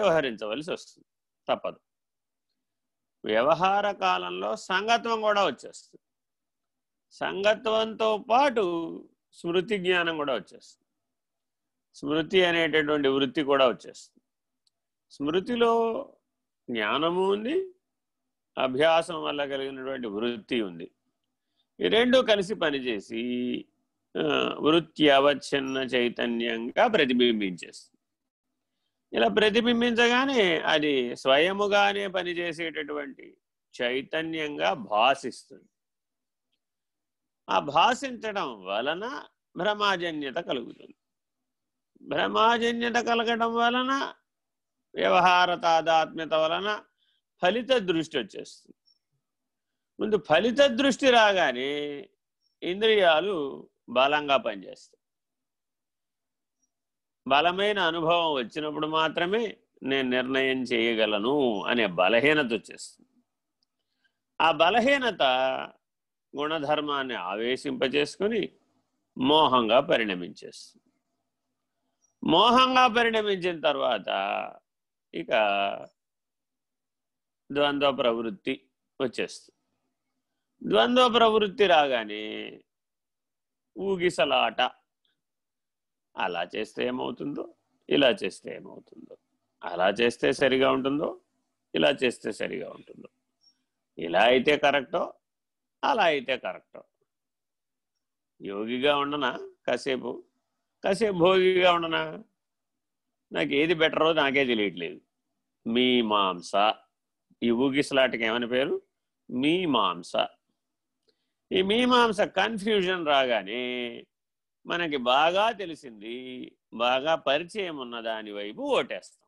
వ్యవహరించవలసి వస్తుంది తప్పదు. వ్యవహార కాలంలో సంగత్వం కూడా వచ్చేస్తుంది. సంగత్వంతో పాటు స్మృతి జ్ఞానం కూడా వచ్చేస్తుంది. స్మృతి అనేటటువంటి వృత్తి కూడా వచ్చేస్తుంది. స్మృతిలో జ్ఞానము ఉంది అభ్యాసం వల్ల కలిగినటువంటి వృత్తి ఉంది. ఈ రెండు కలిసి పనిచేసి వృత్తి అవచ్ఛిన్న చైతన్యంగా ప్రతిబింబించేస్తుంది. ఇలా ప్రతిబింబించగానే అది స్వయముగానే పనిచేసేటటువంటి చైతన్యంగా భాషిస్తుంది ఆ భాషించడం వలన భ్రమాజన్యత కలుగుతుంది. భ్రమాజన్యత కలగడం వలన వ్యవహార తాదాత్మ్యత వలన ఫలిత దృష్టి వచ్చేస్తుంది. ముందు ఫలిత దృష్టి రాగానే ఇంద్రియాలు బలంగా పనిచేస్తాయి. బలమైన అనుభవం వచ్చినప్పుడు మాత్రమే నేను నిర్ణయం చేయగలను అనే బలహీనత వచ్చేస్తుంది. ఆ బలహీనత గుణధర్మాన్ని ఆవేశింపజేసుకుని మోహంగా పరిణమించేస్తుంది. మోహంగా పరిణమించిన తర్వాత ఇక ద్వంద్వ ప్రవృత్తి వచ్చేస్తుంది. ద్వంద్వ ప్రవృత్తి రాగానే ఊగిసలాట అలా చేస్తే ఏమవుతుందో ఇలా చేస్తే ఏమవుతుందో. అలా చేస్తే సరిగా ఉంటుందో ఇలా చేస్తే సరిగా ఉంటుందో. ఇలా అయితే కరెక్టో అలా అయితే కరెక్టో. యోగిగా ఉండనా? కాసేపు. కాసేపు భోగిగా ఉండనా? నాకు ఏది బెటరో నాకే తెలియట్లేదు. మీ మాంస. ఈ ఊగిసలాటకి ఏమని పేరు? మీ మాంస. ఈ మీమాంస కన్ఫ్యూజన్ రాగానే మనకి బాగా తెలిసింది బాగా పరిచయం ఉన్న దాని వైపు ఓటేస్తాం.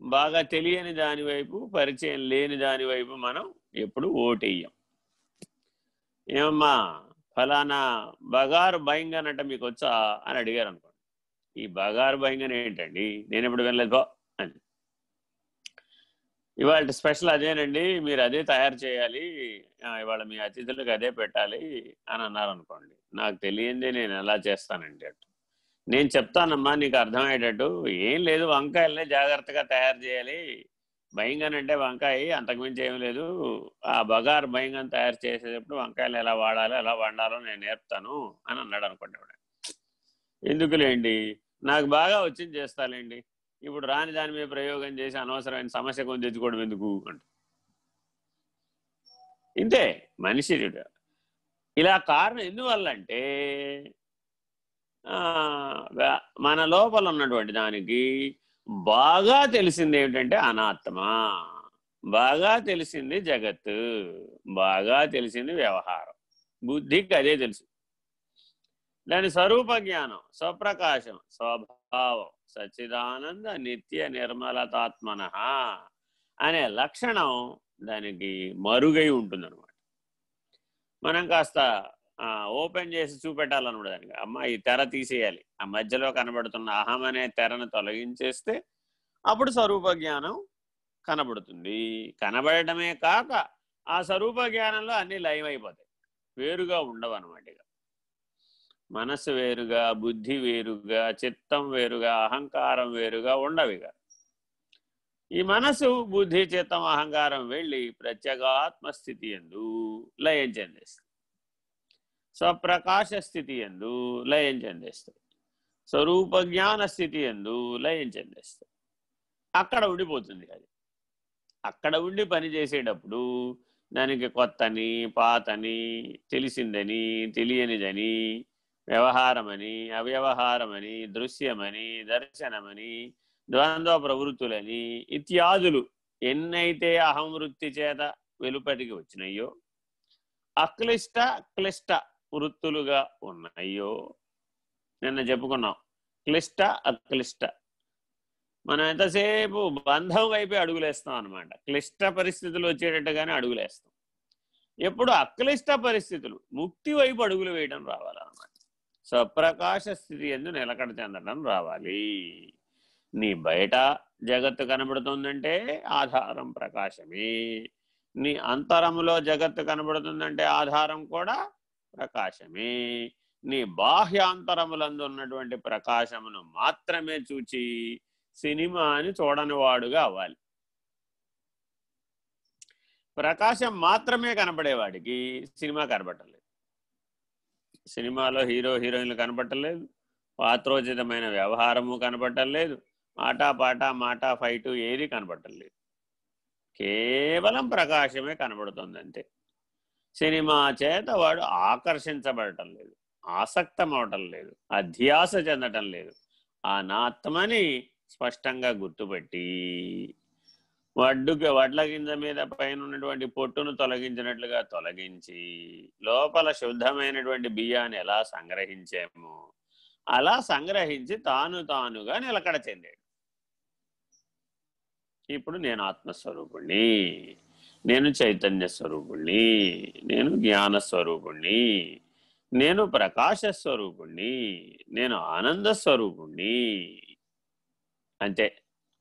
బాగా తెలియని దాని వైపు పరిచయం లేని దాని వైపు మనం ఎప్పుడు ఓటేయం ఏమమ్మా ఫలానా బగారు భయంగానట మీకు వచ్చా అని అడిగారు అనుకోండి ఈ బగారు భయంగా ఏంటండి నేను ఎప్పుడు వినలేదు అని. ఇవాళ స్పెషల్ అదేనండి మీరు అదే తయారు చేయాలి ఇవాళ మీ అతిథులకు అదే పెట్టాలి అని అన్నారు అనుకోండి నాకు తెలియంది నేను ఎలా చేస్తానండి అటు. నేను చెప్తానమ్మా నీకు అర్థమయ్యేటట్టు. ఏం లేదు వంకాయలనే జాగ్రత్తగా తయారు చేయాలి. భయంగానంటే వంకాయ అంతకుమించి ఏం లేదు. ఆ బగారు భయంగా తయారు చేసేటప్పుడు వంకాయలు ఎలా వాడాలో ఎలా వండాలో నేను నేర్పుతాను అని అన్నాడు అనుకోండి ఎందుకులేండి? నాకు బాగా వచ్చింది చేస్తాలేండి. ఇప్పుడు రాని దాని మీద ప్రయోగం చేసి అనవసరమైన సమస్య కొని తెచ్చుకోవడం ఎందుకు అంట. ఇంతే మనిషి ఇలా కారణం ఎందువల్ల అంటే మన లోపల ఉన్నటువంటి దానికి బాగా తెలిసింది ఏమిటంటే అనాత్మ. బాగా తెలిసింది జగత్ బాగా తెలిసింది వ్యవహారం. బుద్ధికి అదే తెలుసు. దాని స్వరూప జ్ఞానం స్వప్రకాశం స్వభావం సచ్చిదానంద నిత్య నిర్మలతాత్మన అనే లక్షణం దానికి మరుగై ఉంటుందన్నమాట. మనం కాస్త ఓపెన్ చేసి చూపెట్టాలన్నమాట దానికి. అమ్మ ఈ తెర తీసేయాలి. ఆ మధ్యలో కనబడుతున్న అహం అనే తెరను తొలగించేస్తే అప్పుడు స్వరూప జ్ఞానం కనబడుతుంది. కనబడటమే కాక ఆ స్వరూప జ్ఞానంలో అన్ని లయమైపోతాయి. వేరుగా ఉండవు అనమాట ఇక. మనస్సు వేరుగా బుద్ధి వేరుగా చిత్తం వేరుగా అహంకారం వేరుగా ఉండవిగా. ఈ మనసు బుద్ధి చిత్తం అహంకారం వెళ్ళి ప్రత్యేగాత్మ స్థితి ఎందు లయం చెందేస్తుంది. స్వప్రకాశ స్థితి ఎందు లయం చెందేస్తాయి స్వరూప జ్ఞాన స్థితి ఎందు లయం చెందేస్తాయి అక్కడ ఉండిపోతుంది అది. అక్కడ ఉండి పని చేసేటప్పుడు దానికి కొత్తని పాతని తెలిసిందని తెలియనిదని వ్యవహారమని అవ్యవహారమని దృశ్యమని దర్శనమని ద్వంద్వ ప్రవృత్తులని ఇత్యాదులు ఎన్నైతే అహం వృత్తి చేత వెలుపటికి వచ్చినాయో అక్లిష్ట క్లిష్ట వృత్తులుగా ఉన్నాయో నిన్న చెప్పుకున్నాం. క్లిష్ట అక్లిష్ట. మనం ఎంతసేపు బంధం వైపే అడుగులేస్తాం అనమాట క్లిష్ట పరిస్థితులు వచ్చేటట్టుగానే అడుగులేస్తాం. ఎప్పుడు అక్లిష్ట పరిస్థితులు ముక్తి వైపు అడుగులు వేయడం రావాలన్నమాట. స్వప్రకాశ స్థితి ఎందు నిలకడ చెందడం రావాలి. నీ బయట జగత్తు కనబడుతుందంటే ఆధారం ప్రకాశమే. నీ అంతరములో జగత్తు కనబడుతుందంటే ఆధారం కూడా ప్రకాశమే. నీ బాహ్యాంతరములందు ఉన్నటువంటి ప్రకాశమును మాత్రమే చూచి సినిమాని చూడని వాడుగా అవ్వాలి. ప్రకాశం మాత్రమే కనపడేవాడికి సినిమా కనపడలేదు సినిమాలో హీరో హీరోయిన్లు కనపట్టలేదు పాత్రోచితమైన వ్యవహారము కనపట్టలేదు ఆటా పాట మాట ఫైటు ఏది కనపట్టలేదు కేవలం ప్రకాశమే కనబడుతుంది అంతే సినిమా చేత వాడు ఆకర్షించబడటం లేదు ఆసక్తం అవటం లేదు అధ్యాస చెందటం లేదు ఆ స్పష్టంగా గుర్తుపెట్టి వడ్డుకి వడ్ల గింజ మీద పైన ఉన్నటువంటి పొట్టును తొలగించినట్లుగా తొలగించి లోపల శుద్ధమైనటువంటి బియ్యాన్ని ఎలా సంగ్రహించామో? అలా సంగ్రహించి తాను తానుగా నిలకడ చెందాడు. ఇప్పుడు నేను ఆత్మస్వరూపుణ్ణి నేను చైతన్య స్వరూపుణ్ణి నేను జ్ఞాన స్వరూపుణ్ణి నేను ప్రకాశ స్వరూపుణ్ణి నేను ఆనంద స్వరూపుణ్ణి. అంతే.